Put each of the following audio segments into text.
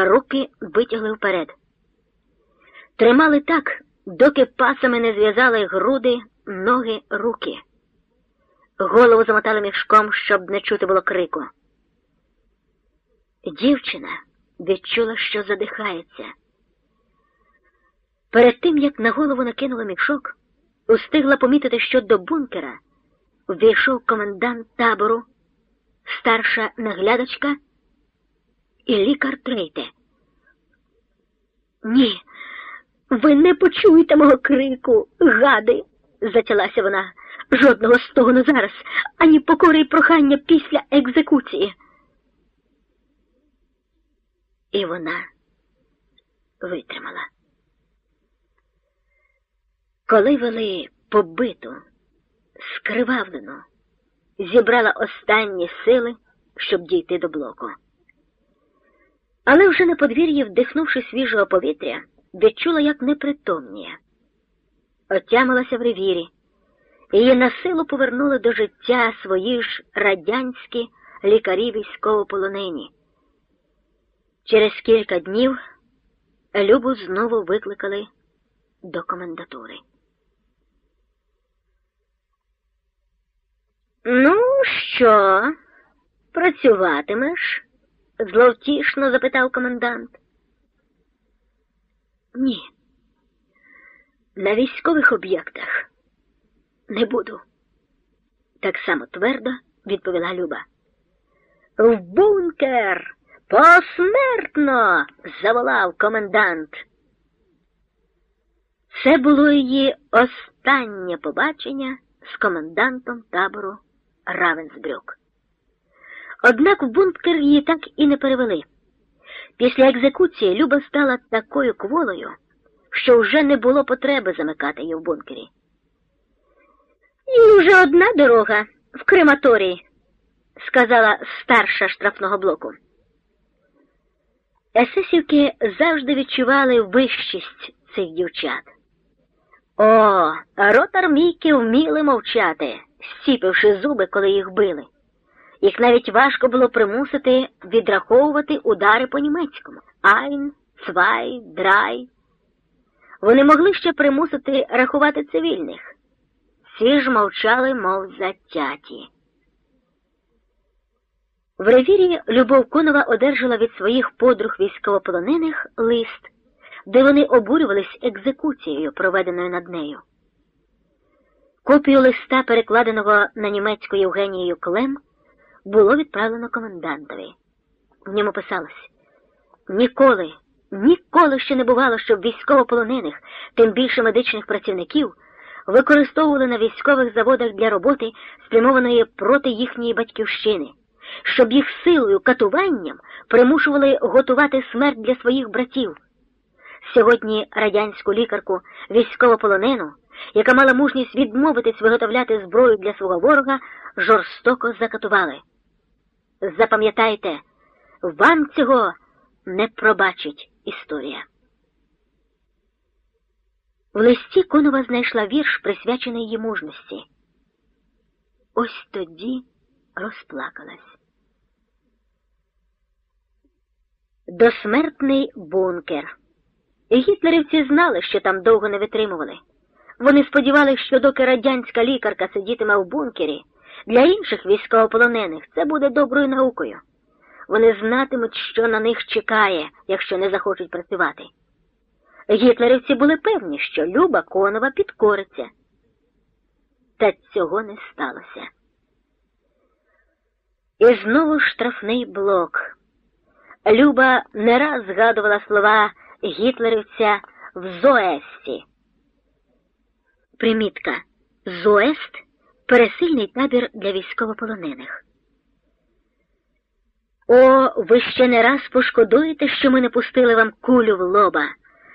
а руки витягли вперед. Тримали так, доки пасами не зв'язали груди, ноги, руки. Голову замотали мішком, щоб не чути було крику. Дівчина відчула, що задихається. Перед тим, як на голову накинула мішок, устигла помітити, що до бункера ввійшов комендант табору, старша наглядачка і лікар Трейте. Ні, ви не почуєте мого крику, гади, затялася вона. Жодного стогону зараз, ані покори й прохання після екзекуції. І вона витримала. Коли вели побиту, скривавлену, зібрала останні сили, щоб дійти до блоку. Але вже на подвір'ї, вдихнувши свіжого повітря, відчула, як непритомніє. Отямилася в ревірі. Її на силу повернули до життя свої ж радянські лікарі військовополонені. Через кілька днів Любу знову викликали до комендатури. Ну, що, працюватимеш? Зловтішно запитав комендант. Ні. На військових об'єктах не буду. Так само твердо відповіла Люба. В бункер посмертно. заволав комендант. Це було її останнє побачення з комендантом табору Равенсбрюк. Однак в бункер її так і не перевели. Після екзекуції Люба стала такою кволою, що вже не було потреби замикати її в бункері. І вже одна дорога в крематорії, сказала старша штрафного блоку. Есесівки завжди відчували вищість цих дівчат. О, рот армійки вміли мовчати, стіпивши зуби, коли їх били. Їх навіть важко було примусити відраховувати удари по німецькому айн, цвай, драй. Вони могли ще примусити рахувати цивільних. Всі ж мовчали, мов затяті. В ревірі Любов Конова одержала від своїх подруг військовополонених лист, де вони обурювались екзекуцією, проведеною над нею. Копію листа, перекладеного на німецьку Євгенією Клем, було відправлено комендантові. В ньому писалось ніколи, ніколи ще не бувало, щоб військовополонених, тим більше медичних працівників, використовували на військових заводах для роботи, спрямованої проти їхньої батьківщини, щоб їх силою катуванням примушували готувати смерть для своїх братів. Сьогодні радянську лікарку військовополонену, яка мала мужність відмовитись виготовляти зброю для свого ворога, жорстоко закатували. Запам'ятайте, вам цього не пробачить історія. В листі Конова знайшла вірш, присвячений її мужності. Ось тоді розплакалась. Досмертний бункер. Гітлерівці знали, що там довго не витримували. Вони сподівалися, що доки радянська лікарка сидітиме в бункері, для інших військовополонених це буде доброю наукою. Вони знатимуть, що на них чекає, якщо не захочуть працювати. Гітлерівці були певні, що Люба Конова підкориться. Та цього не сталося. І знову штрафний блок. Люба не раз згадувала слова гітлерівця в Зоесті. Примітка Зоест пересильний табір для військовополонених. О, ви ще не раз пошкодуєте, що ми не пустили вам кулю в лоба.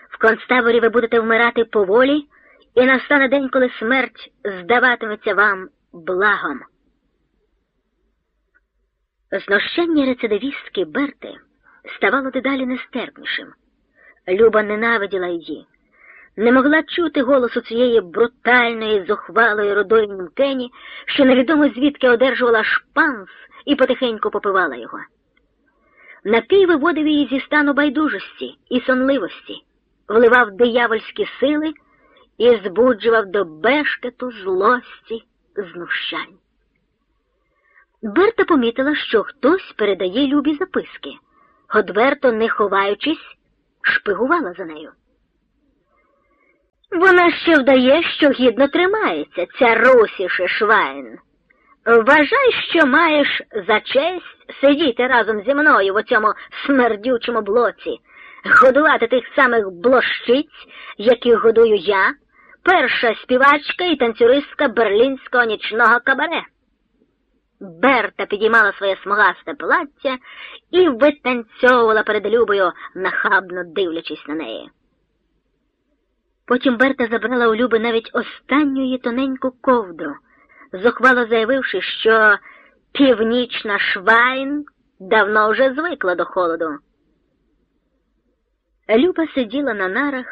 В концтаборі ви будете вмирати поволі, і настане день, коли смерть здаватиметься вам благом. Знощення рецидивістки Берти ставало дедалі нестерпнішим. Люба ненавиділа її, не могла чути голосу цієї брутальної, зухвалої родої німкені, що невідомо звідки одержувала шпанс і потихеньку попивала його. Напій виводив її зі стану байдужості і сонливості, вливав диявольські сили і збуджував до бешкету, злості, знущань. Берта помітила, що хтось передає любі записки, одверто, не ховаючись, шпигувала за нею. Вона ще вдає, що гідно тримається, ця russische Schwein. Вважай, що маєш за честь сидіти разом зі мною в оцьому смердючому блоці, годувати тих самих блощиць, яких годую я, перша співачка і танцюристка берлінського нічного кабаре. Берта підіймала своє смугасте плаття і витанцьовувала перед Любою, нахабно дивлячись на неї. Потім Берта забрала у Люби навіть останню її тоненьку ковдру, зухвало заявивши, що північна Schwein давно вже звикла до холоду. Люба сиділа на нарах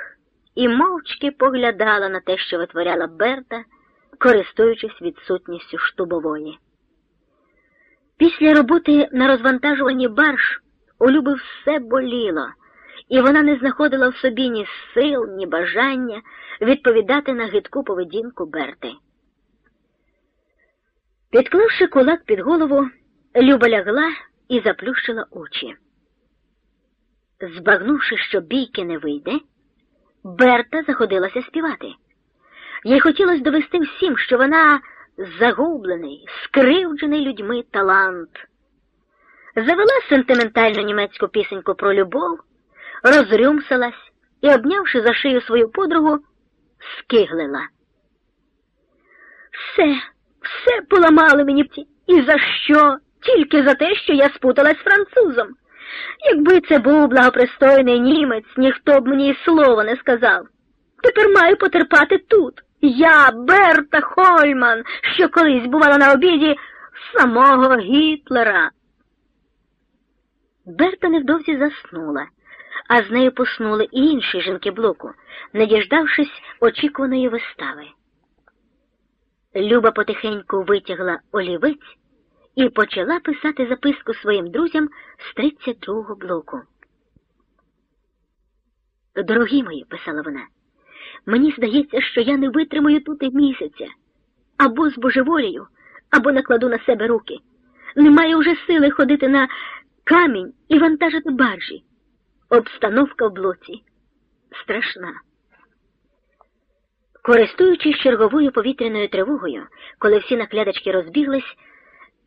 і мовчки поглядала на те, що витворяла Берта, користуючись відсутністю штубової. Після роботи на розвантажуванні барж у Люби все боліло і вона не знаходила в собі ні сил, ні бажання відповідати на гидку поведінку Берти. Підклавши кулак під голову, Люба лягла і заплющила очі. Збагнувши, що бійки не вийде, Берта заходилася співати. Їй хотілося довести всім, що вона загублений, скривджений людьми талант. Завела сентиментальну німецьку пісеньку про любов розрюмсилась і, обнявши за шию свою подругу, скиглила. Все, все поламали мені і за що? Тільки за те, що я спуталась з французом. Якби це був благопристойний німець, ніхто б мені слова не сказав. Тепер маю потерпати тут. Я, Берта Хольман, що колись бувала на обіді самого Гітлера. Берта невдовзі заснула а з нею поснули і інші жінки блоку, не діждавшись очікуваної вистави. Люба потихеньку витягла олівець і почала писати записку своїм друзям з 32-го блоку. Дорогі мої, писала вона, мені здається, що я не витримаю тут і місяця. Або з божеволію, або накладу на себе руки. Немає уже сили ходити на камінь і вантажити баржі. Обстановка в блоці страшна. Користуючись черговою повітряною тривогою, коли всі наклядачки розбіглись,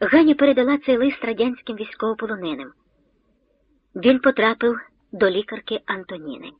Ганя передала цей лист радянським військовополоненим. Він потрапив до лікарки Антоніни.